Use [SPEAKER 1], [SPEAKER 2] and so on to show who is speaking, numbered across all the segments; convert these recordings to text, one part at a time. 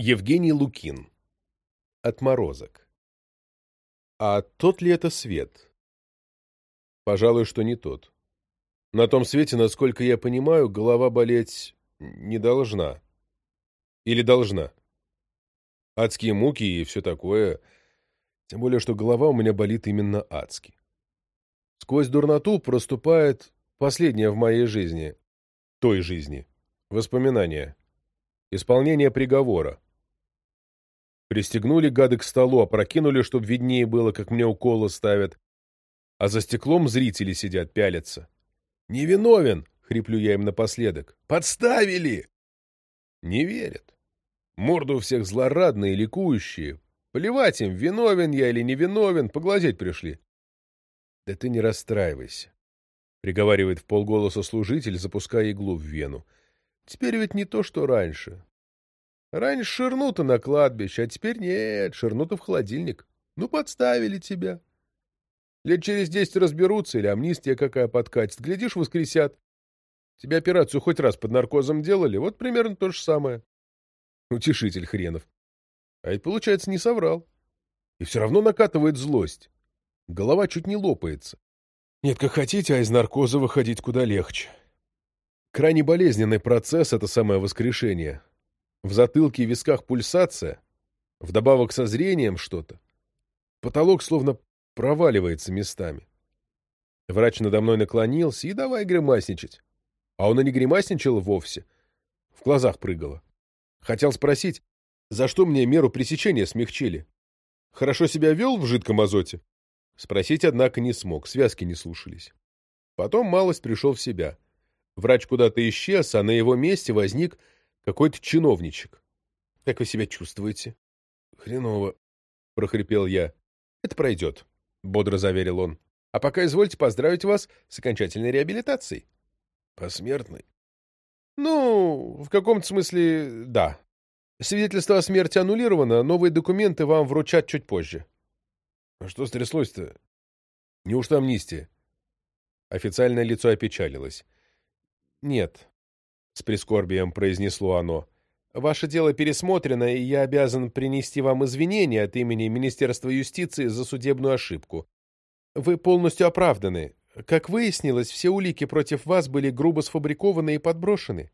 [SPEAKER 1] Евгений Лукин. Отморозок. А тот ли это свет? Пожалуй, что не тот. На том свете, насколько я понимаю, голова болеть не должна. Или должна. Адские муки и все такое. Тем более, что голова у меня болит именно адски. Сквозь дурноту проступает последнее в моей жизни. Той жизни. Воспоминания. Исполнение приговора. Пристегнули гады к столу, опрокинули, чтоб виднее было, как мне уколы ставят. А за стеклом зрители сидят, пялятся. «Невиновен!» — хриплю я им напоследок. «Подставили!» Не верят. Морды у всех злорадные, ликующие. Плевать им, виновен я или невиновен, поглазеть пришли. «Да ты не расстраивайся», — приговаривает в полголоса служитель, запуская иглу в вену. «Теперь ведь не то, что раньше. Раньше ширнуто на кладбище, а теперь нет, ширнуто в холодильник. Ну, подставили тебя. Лет через десять разберутся, или амнистия какая подкатит. Глядишь, воскресят. Тебе операцию хоть раз под наркозом делали, вот примерно то же самое. Утешитель хренов. А ведь, получается, не соврал. И все равно накатывает злость. Голова чуть не лопается. Нет, как хотите, а из наркоза выходить куда легче. Крайне болезненный процесс — это самое воскрешение. В затылке и висках пульсация, вдобавок со зрением что-то. Потолок словно проваливается местами. Врач надо мной наклонился и давай гримасничать. А он и не гримасничал вовсе. В глазах прыгало. Хотел спросить, за что мне меру пресечения смягчили? Хорошо себя вел в жидком азоте? Спросить, однако, не смог, связки не слушались. Потом малость пришел в себя. Врач куда-то исчез, а на его месте возник какой-то чиновничек. Как вы себя чувствуете? Хреново, прохрипел я. Это пройдет, бодро заверил он. А пока извольте поздравить вас с окончательной реабилитацией. Посмертной? Ну, в каком-то смысле, да. Свидетельство о смерти аннулировано, новые документы вам вручат чуть позже. А что стряслось-то? Неужто амнистия? Официальное лицо опечалилось. Нет, с прискорбием произнесло оно. «Ваше дело пересмотрено, и я обязан принести вам извинения от имени Министерства юстиции за судебную ошибку. Вы полностью оправданы. Как выяснилось, все улики против вас были грубо сфабрикованы и подброшены».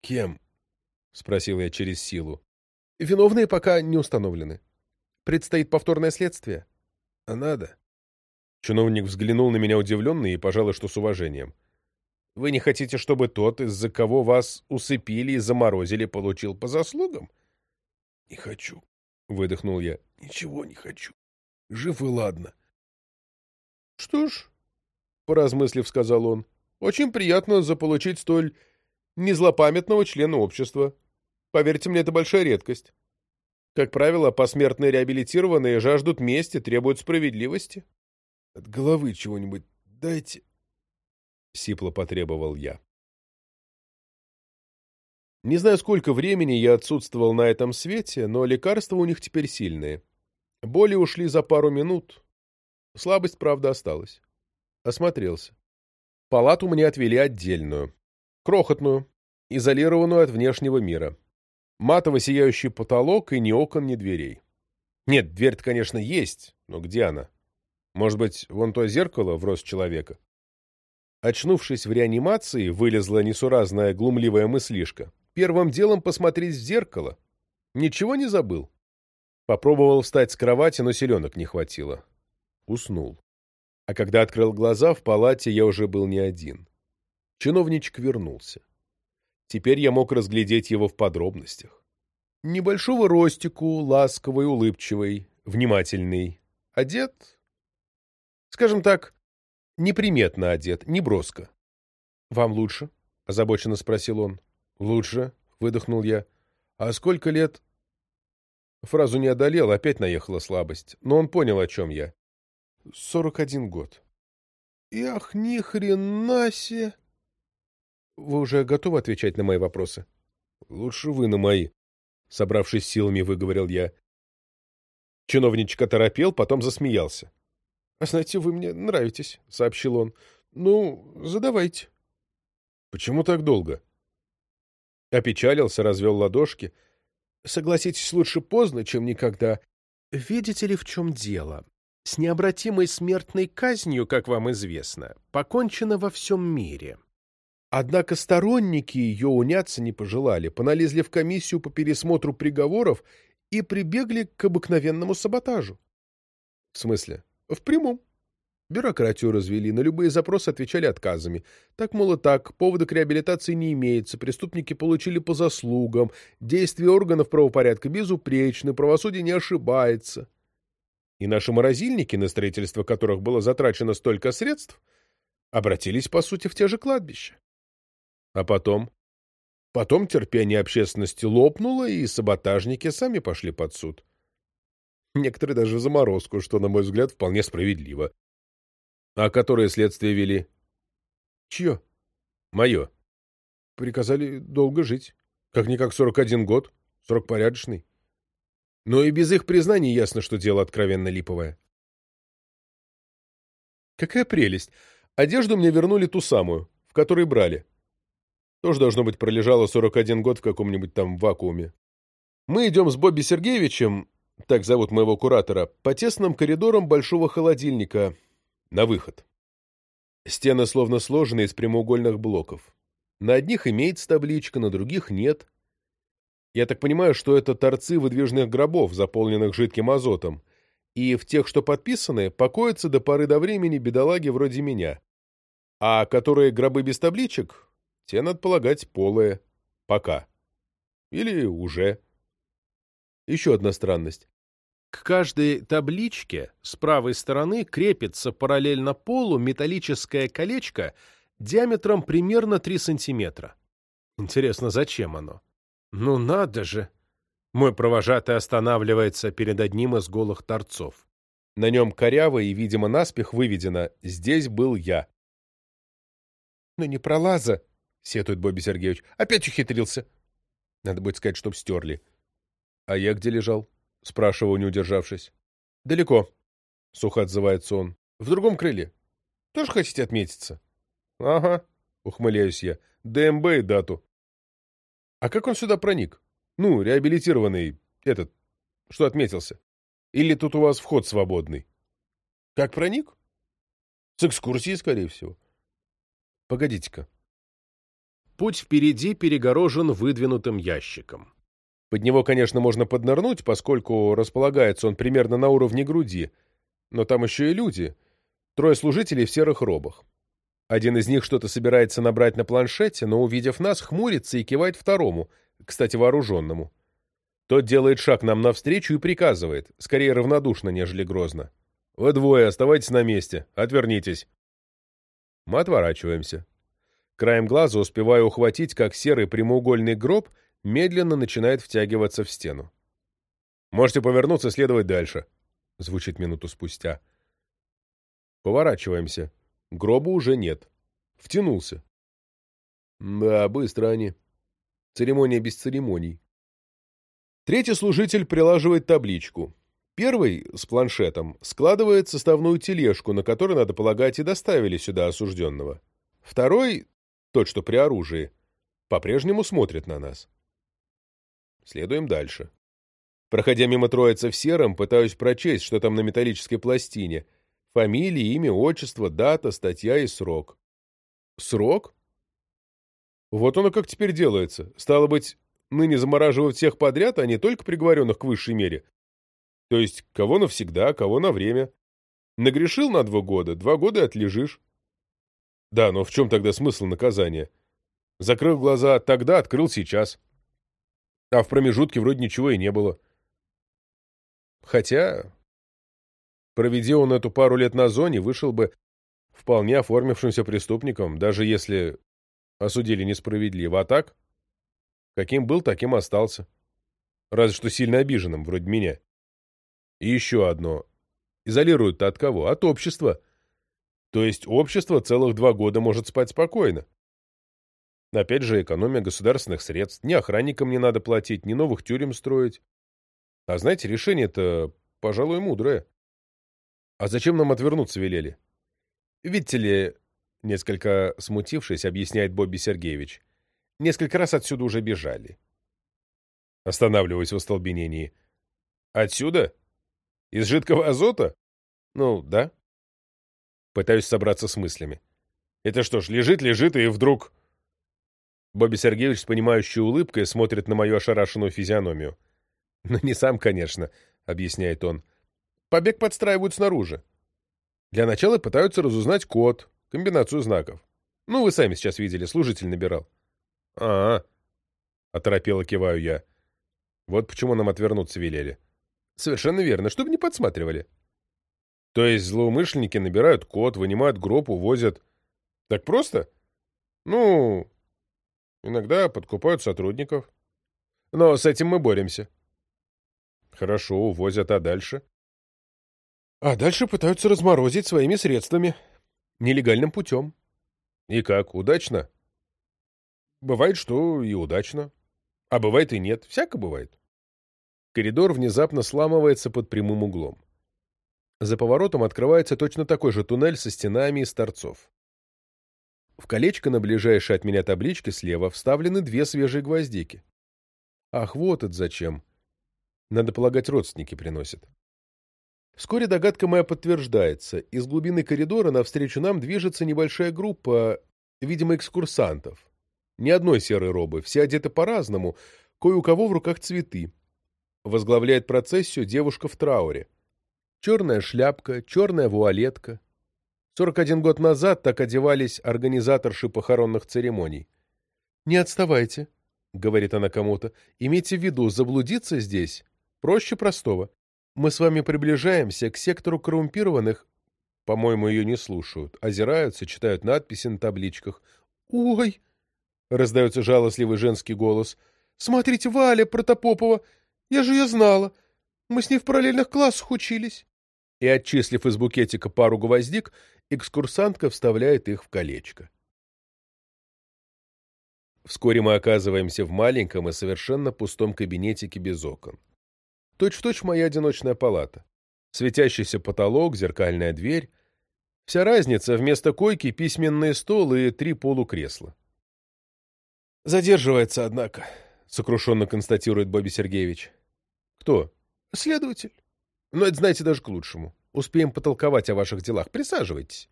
[SPEAKER 1] «Кем?» — спросил я через силу. «Виновные пока не установлены. Предстоит повторное следствие». «А надо?» Чиновник взглянул на меня удивленно и, пожалуй, что с уважением. Вы не хотите, чтобы тот, из-за кого вас усыпили и заморозили, получил по заслугам? — Не хочу, — выдохнул я. — Ничего не хочу. Жив и ладно. — Что ж, — поразмыслив, сказал он, — очень приятно заполучить столь незлопамятного члена общества. Поверьте мне, это большая редкость. Как правило, посмертно реабилитированные жаждут мести, требуют справедливости. — От головы чего-нибудь дайте, — сипло потребовал я. Не знаю, сколько времени я отсутствовал на этом свете, но лекарства у них теперь сильные. Боли ушли за пару минут. Слабость, правда, осталась. Осмотрелся. Палату мне отвели отдельную. Крохотную, изолированную от внешнего мира. Матово сияющий потолок и ни окон, ни дверей. Нет, дверь-то, конечно, есть, но где она? Может быть, вон то зеркало в рост человека? Очнувшись в реанимации, вылезла несуразная глумливая мыслишка. Первым делом посмотреть в зеркало. Ничего не забыл. Попробовал встать с кровати, но селенок не хватило. Уснул. А когда открыл глаза, в палате я уже был не один. Чиновничек вернулся. Теперь я мог разглядеть его в подробностях. Небольшого ростику, ласковый, улыбчивый, внимательный. Одет, скажем так, неприметно одет, не броско. — Вам лучше? — озабоченно спросил он. — Лучше, — выдохнул я. — А сколько лет? Фразу не одолел, опять наехала слабость, но он понял, о чем я. — Сорок один год. — Ах, ни хрена себе! — Вы уже готовы отвечать на мои вопросы? — Лучше вы на мои, — собравшись силами, выговорил я. Чиновничек оторопел, потом засмеялся. — Знаете, вы мне нравитесь, — сообщил он. — Ну, задавайте. — Почему так долго? Опечалился, развел ладошки.
[SPEAKER 2] Согласитесь, лучше поздно, чем никогда. Видите ли, в чем дело? С необратимой смертной казнью, как вам известно, покончено во всем мире. Однако сторонники ее уняться не пожелали, поналезли в комиссию по пересмотру приговоров и прибегли к обыкновенному саботажу. В смысле? В прямом. Бюрократию развели, на любые запросы отвечали отказами. Так, мол, и так, повода к реабилитации не имеется, преступники получили по заслугам, действия органов правопорядка безупречны, правосудие не ошибается. И наши морозильники, на строительство которых было затрачено столько средств, обратились, по сути, в те же кладбища. А потом? Потом терпение общественности лопнуло, и саботажники сами пошли под суд. Некоторые даже заморозку, что, на мой взгляд, вполне справедливо. А которые следствие вели? Чье? Мое. Приказали долго жить. Как-никак 41 год. Срок порядочный. Но и без их признаний ясно, что дело откровенно липовое. Какая прелесть! Одежду мне вернули ту самую, в которой брали. Тоже, должно быть, пролежало 41 год в каком-нибудь там вакууме. Мы идем с Бобби Сергеевичем, так зовут моего куратора, по тесным коридорам большого холодильника, на выход. Стены словно сложены из прямоугольных блоков. На одних имеется табличка, на других нет. Я так понимаю, что это торцы выдвижных гробов, заполненных жидким азотом, и в тех, что подписаны, покоятся до поры до времени бедолаги вроде меня. А которые гробы без табличек, те, надо полагать, полые. Пока. Или уже. Еще одна странность. К каждой табличке с правой стороны крепится параллельно полу металлическое колечко диаметром примерно 3 сантиметра. Интересно, зачем оно? Ну надо же! Мой провожатый останавливается перед одним из голых торцов. На нем коряво и, видимо, наспех выведено «Здесь был я». «Ну не пролаза!» — сетует Бобби Сергеевич. «Опять ухитрился!» Надо будет сказать, чтоб стерли. «А я где лежал?» — спрашиваю, не удержавшись. — Далеко, — сухо отзывается он. — В другом крыле. Тоже хотите отметиться? — Ага, — ухмыляюсь я. — ДМБ и дату. — А как он сюда проник? Ну, реабилитированный, этот, что отметился. Или тут у вас вход свободный? — Как проник? — С экскурсии, скорее всего. — Погодите-ка. Путь впереди перегорожен выдвинутым ящиком. Под него, конечно, можно поднырнуть, поскольку располагается он примерно на уровне груди, но там еще и люди. Трое служителей в серых робах. Один из них что-то собирается набрать на планшете, но, увидев нас, хмурится и кивает второму, кстати, вооруженному. Тот делает шаг нам навстречу и приказывает, скорее равнодушно, нежели грозно. «Вы двое, оставайтесь на месте. Отвернитесь». Мы отворачиваемся. Краем глаза успеваю ухватить, как серый прямоугольный гроб — медленно начинает втягиваться в стену. «Можете повернуться следовать дальше», — звучит минуту спустя. Поворачиваемся. Гроба уже нет. Втянулся. Да, быстро они. Церемония без церемоний. Третий служитель прилаживает табличку. Первый, с планшетом, складывает составную тележку, на которой, надо полагать, и доставили сюда осужденного. Второй, тот, что при оружии, по-прежнему смотрит на нас. Следуем дальше. Проходя мимо троицы в сером, пытаюсь прочесть, что там на металлической пластине. Фамилия, имя, отчество, дата, статья и срок. Срок? Вот оно как теперь делается. Стало быть, ныне замораживают всех подряд, а не только приговоренных к высшей мере. То есть, кого навсегда, кого на время. Нагрешил на два года, два года и отлежишь. Да, но в чем тогда смысл наказания? Закрыл глаза тогда, открыл сейчас. А в промежутке вроде ничего и не было. Хотя, проведи он эту пару лет на зоне, вышел бы вполне оформившимся преступником, даже если осудили несправедливо. А так? Каким был, таким остался. Разве что сильно обиженным, вроде меня. И еще одно. Изолируют-то от кого? От общества. То есть общество целых два года может спать спокойно. Опять же, экономия государственных средств. Ни охранникам не надо платить, ни новых тюрем строить. А знаете, решение-то, пожалуй, мудрое. А зачем нам отвернуться велели? Видите ли, несколько смутившись, объясняет Бобби Сергеевич, несколько раз отсюда уже бежали.
[SPEAKER 1] Останавливаюсь в остолбенении. Отсюда? Из жидкого азота? Ну, да. Пытаюсь собраться с мыслями. Это что ж, лежит, лежит, и вдруг... Бобби Сергеевич с понимающей улыбкой смотрит на мою ошарашенную физиономию. «Ну, не сам, конечно», — объясняет он. «Побег подстраивают снаружи. Для начала пытаются разузнать код, комбинацию знаков. Ну, вы сами сейчас видели, служитель набирал». «А-а», — оторопело киваю я. «Вот почему нам отвернуться велели». «Совершенно верно, чтобы не подсматривали». «То есть злоумышленники набирают код, вынимают гроб, увозят...» «Так просто?» «Ну, Иногда подкупают сотрудников. Но с этим мы боремся. Хорошо, увозят, а дальше? А дальше пытаются разморозить своими средствами. Нелегальным путем. И как, удачно? Бывает, что и удачно. А бывает и нет. Всяко бывает. Коридор внезапно сламывается под прямым углом. За поворотом открывается точно такой же туннель со стенами из торцов. В колечко на ближайшей от меня табличке слева вставлены две свежие гвоздики. Ах, вот это зачем. Надо полагать, родственники приносят. Вскоре догадка моя подтверждается. Из глубины коридора навстречу нам движется небольшая группа, видимо, экскурсантов. Ни одной серой робы, все одеты по-разному, кое у кого в руках цветы. Возглавляет процессию девушка в трауре. Черная шляпка, черная вуалетка, 41 год назад так одевались организаторши похоронных церемоний. «Не отставайте», — говорит она кому-то, — «имейте в виду, заблудиться здесь проще простого. Мы с вами приближаемся к сектору коррумпированных...» По-моему, ее не слушают. Озираются, читают надписи на табличках. «Ой!» — раздается жалостливый женский голос. «Смотрите, Валя Протопопова! Я же ее знала! Мы с ней в параллельных классах учились!» И, отчислив из букетика пару гвоздик, экскурсантка вставляет их в колечко. Вскоре мы оказываемся в маленьком и совершенно пустом кабинетике без окон. Точь-в-точь -точь моя одиночная палата. Светящийся потолок, зеркальная дверь. Вся разница — вместо койки письменный стол и три полукресла. «Задерживается, однако», — сокрушенно констатирует Бобби Сергеевич. «Кто?» «Следователь. Но это, знаете, даже к лучшему. Успеем потолковать о ваших делах. Присаживайтесь.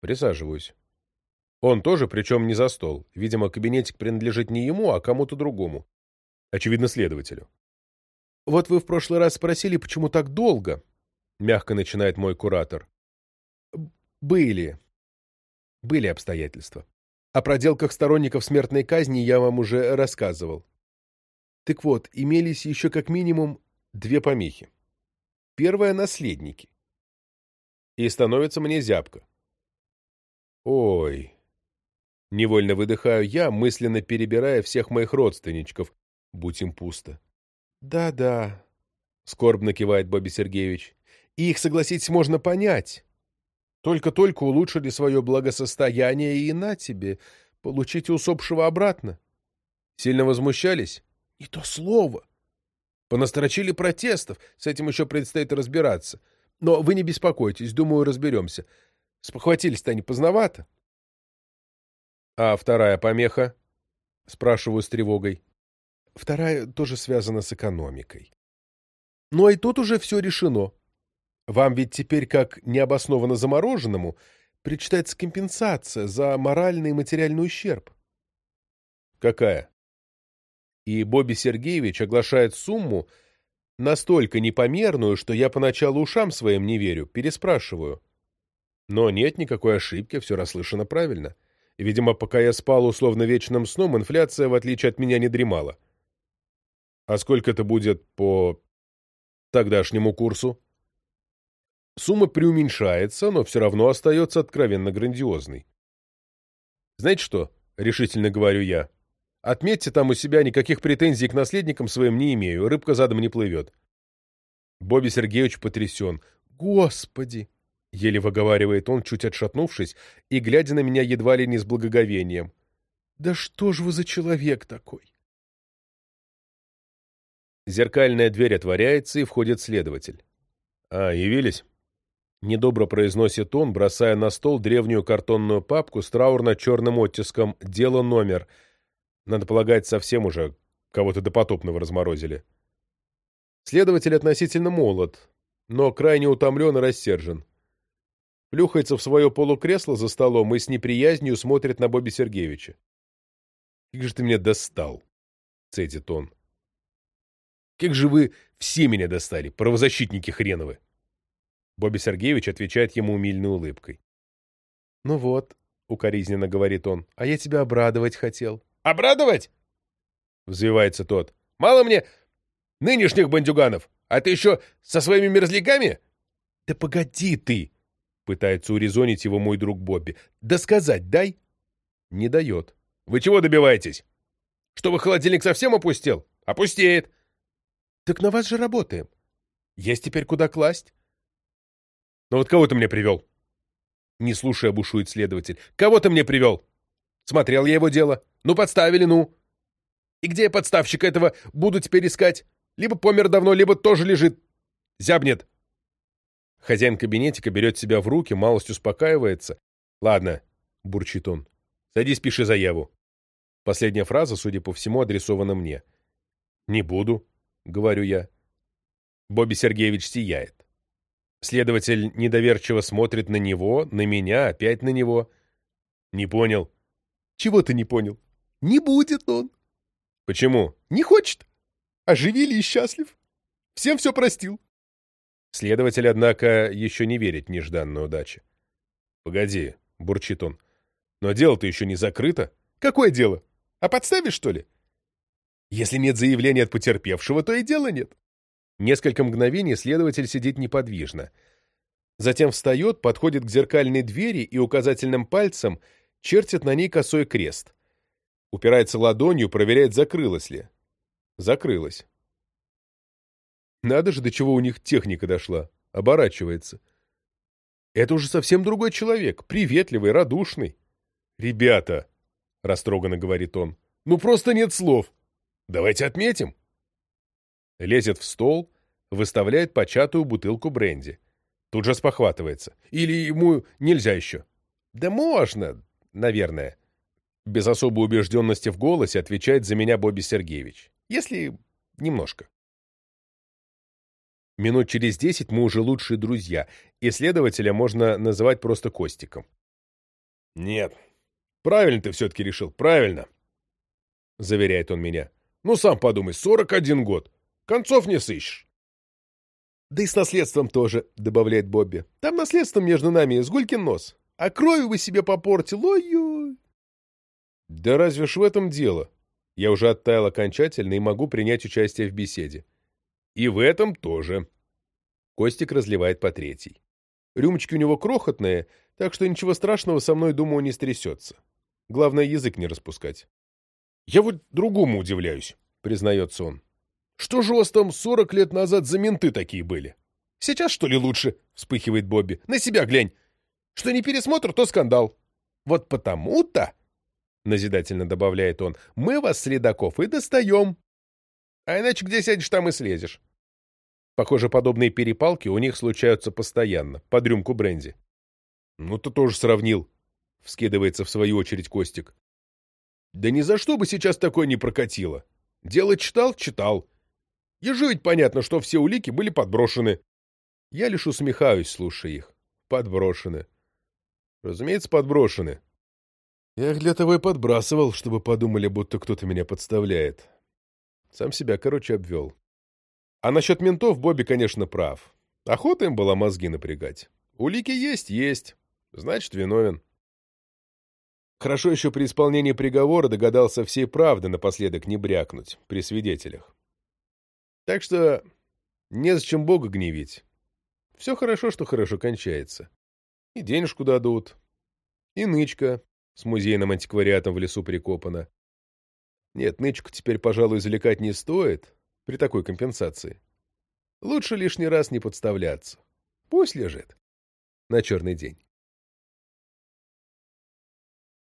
[SPEAKER 1] Присаживаюсь. Он тоже, причем не за стол. Видимо, кабинетик принадлежит не ему, а кому-то другому. Очевидно, следователю. Вот вы в прошлый раз спросили, почему так долго, мягко начинает мой куратор. Были. Были обстоятельства. О проделках сторонников смертной казни я вам уже рассказывал. Так вот, имелись еще как минимум две помехи. Первое — наследники. И становится мне зябко. Ой. Невольно выдыхаю я, мысленно перебирая всех моих родственничков, будь им пусто. Да-да, скорбно кивает Бобби Сергеевич. И их, согласитесь, можно понять. Только-только улучшили свое благосостояние и на тебе. Получите усопшего обратно. Сильно возмущались? Не то слово. Понастрочили протестов, с этим еще предстоит разбираться. Но вы не беспокойтесь, думаю, разберемся. Спохватились-то они поздновато. — А вторая помеха? — спрашиваю с тревогой. Вторая тоже связана с экономикой. Но и тут уже все решено. Вам ведь теперь, как необоснованно замороженному, причитается компенсация за моральный и материальный ущерб. Какая? И Бобби Сергеевич оглашает сумму, настолько непомерную, что я поначалу ушам своим не верю, переспрашиваю. Но нет никакой ошибки, все расслышано правильно. Видимо, пока я спал условно вечным сном, инфляция, в отличие от меня, не дремала. А сколько это будет по тогдашнему курсу? Сумма преуменьшается, но все равно остается откровенно грандиозной. Знаете что, решительно говорю я, Отметьте там у себя, никаких претензий к наследникам своим не имею, рыбка задом не плывет. Бобби Сергеевич потрясен. «Господи!» — еле выговаривает он, чуть отшатнувшись, и глядя на меня едва ли не с благоговением. «Да что ж вы за человек такой?» Зеркальная дверь отворяется, и входит следователь. «А, явились?» Недобро произносит он, бросая на стол древнюю картонную папку с траурно-черным оттиском «Дело номер», надо полагать, совсем уже
[SPEAKER 2] кого-то допотопного разморозили. Следователь относительно молод, но крайне утомлен и рассержен. Плюхается в свое полукресло за столом и с неприязнью смотрит на Бобби Сергеевича. «Как же ты меня достал!» — цедит он. «Как же вы все меня достали, правозащитники хреновы!» Бобби Сергеевич отвечает ему умильной улыбкой. «Ну вот», — укоризненно говорит он, — «а я тебя обрадовать хотел».
[SPEAKER 1] «Обрадовать?» — взвивается тот. «Мало мне нынешних бандюганов, а ты еще со своими мерзляками?»
[SPEAKER 2] «Да погоди ты!» — пытается урезонить его мой друг Бобби. «Да сказать дай!» Не дает.
[SPEAKER 1] «Вы чего добиваетесь? Чтобы холодильник совсем опустел? Опустеет!»
[SPEAKER 2] «Так на вас же работаем. Есть теперь куда класть».
[SPEAKER 1] «Ну вот кого ты мне привел?» Не слушая, бушует следователь. «Кого ты мне привел?» «Смотрел я его дело. Ну, подставили, ну!» «И где я подставщика этого буду теперь искать? Либо помер давно, либо тоже лежит. Зябнет!»
[SPEAKER 2] Хозяин кабинетика берет себя в руки, малость успокаивается. «Ладно», — бурчит он, — «садись, пиши заяву». Последняя фраза, судя по всему, адресована мне. «Не буду», — говорю я. Бобби Сергеевич сияет. Следователь недоверчиво смотрит на него, на меня, опять на него. «Не понял».
[SPEAKER 1] «Чего ты не понял?» «Не будет он».
[SPEAKER 2] «Почему?»
[SPEAKER 1] «Не хочет. Оживили и счастлив. Всем все простил».
[SPEAKER 2] Следователь, однако, еще не верит в нежданную удачу. «Погоди», — бурчит он, — «но дело-то еще не закрыто».
[SPEAKER 1] «Какое дело? А подставишь, что ли?» «Если нет заявления от потерпевшего, то и дела нет».
[SPEAKER 2] Несколько мгновений следователь сидит неподвижно. Затем встает, подходит к зеркальной двери и указательным пальцем чертит на ней косой крест. Упирается ладонью, проверяет, закрылась ли. Закрылась. Надо же, до чего у них техника дошла. Оборачивается. Это уже совсем другой человек, приветливый, радушный. «Ребята», — растроганно говорит он, — «ну просто нет слов. Давайте отметим». Лезет в стол, выставляет початую бутылку бренди. Тут же спохватывается. Или ему нельзя еще? Да можно, наверное. Без особой убежденности в голосе отвечает за меня Бобби Сергеевич. Если немножко. Минут через десять мы уже лучшие друзья, и следователя можно называть просто Костиком. «Нет, правильно ты все-таки решил, правильно», — заверяет он меня. «Ну, сам подумай, сорок один год. Концов не сыщешь». «Да и с наследством тоже», — добавляет Бобби. «Там наследство между нами сгулькин нос. А кровью вы себе попортил, ой-ой». «Да разве ж в этом дело?» Я уже оттаял окончательно и могу принять участие в беседе. И в этом тоже. Костик разливает по третий. Рюмочки у него крохотные, так что ничего страшного со мной, думаю, не стрясется. Главное, язык не распускать. «Я вот другому удивляюсь», — признается он. «Что же у вас там сорок лет назад за менты такие были? Сейчас, что ли, лучше?» — вспыхивает Бобби. «На себя глянь. Что не пересмотр, то скандал. Вот потому-то...» — назидательно добавляет он, — мы вас, следаков, и достаем. А иначе где сядешь, там и слезешь. Похоже, подобные перепалки у них случаются постоянно, под рюмку бренди. Ну, ты тоже сравнил, — вскидывается в свою очередь Костик. Да ни за что бы сейчас такое не прокатило. Дело читал — читал. Ежу ведь понятно, что все улики были подброшены. Я лишь усмехаюсь, слушая их. Подброшены. Разумеется, подброшены. Я их для того и подбрасывал, чтобы подумали, будто кто-то меня подставляет. Сам себя, короче, обвел. А насчет ментов Бобби, конечно, прав. Охота им была мозги напрягать. Улики есть, есть. Значит, виновен. Хорошо еще при исполнении приговора догадался всей правды напоследок не брякнуть при свидетелях. Так что незачем Бога гневить. Все хорошо, что хорошо кончается. И денежку дадут, и нычка с музейным антиквариатом в лесу прикопана. Нет, нычку теперь, пожалуй, извлекать не стоит при такой компенсации. Лучше лишний раз не подставляться. Пусть лежит на черный день.